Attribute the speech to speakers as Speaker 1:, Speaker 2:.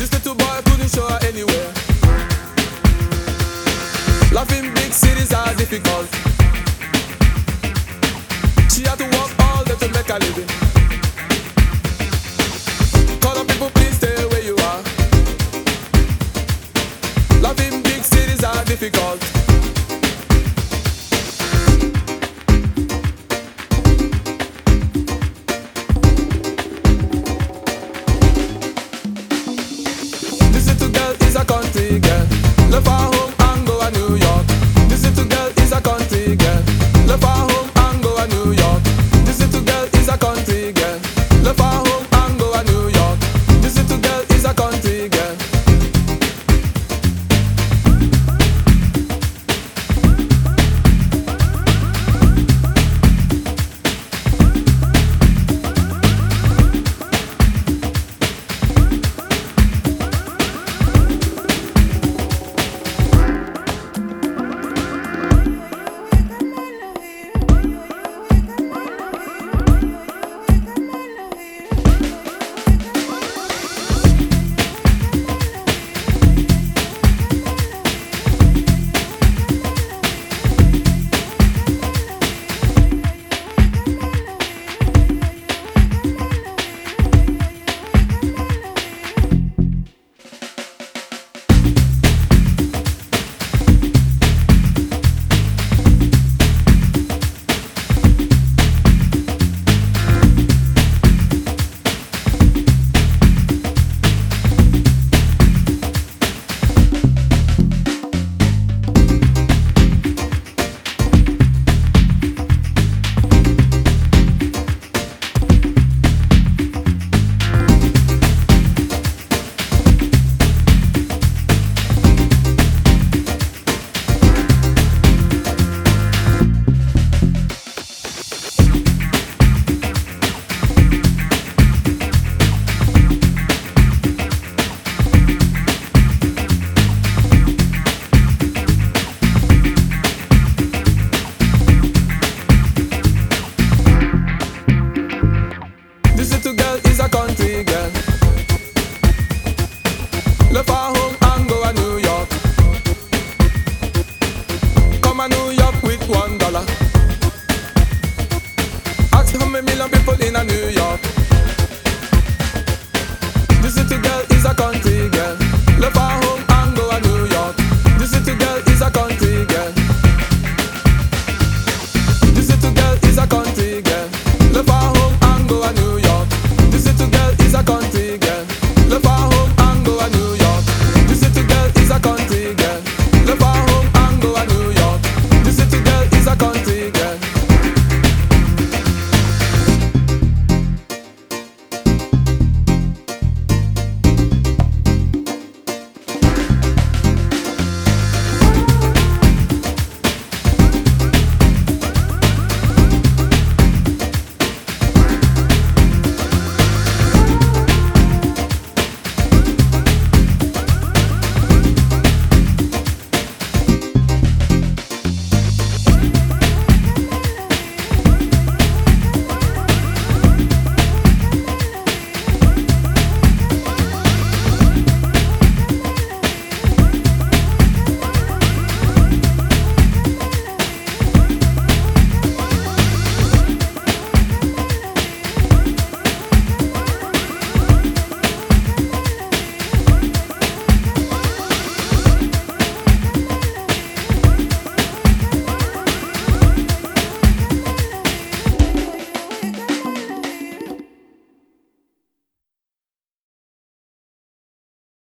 Speaker 1: This little boy couldn't show her anywhere. Life in big cities are difficult. She had to work all day to make a living. river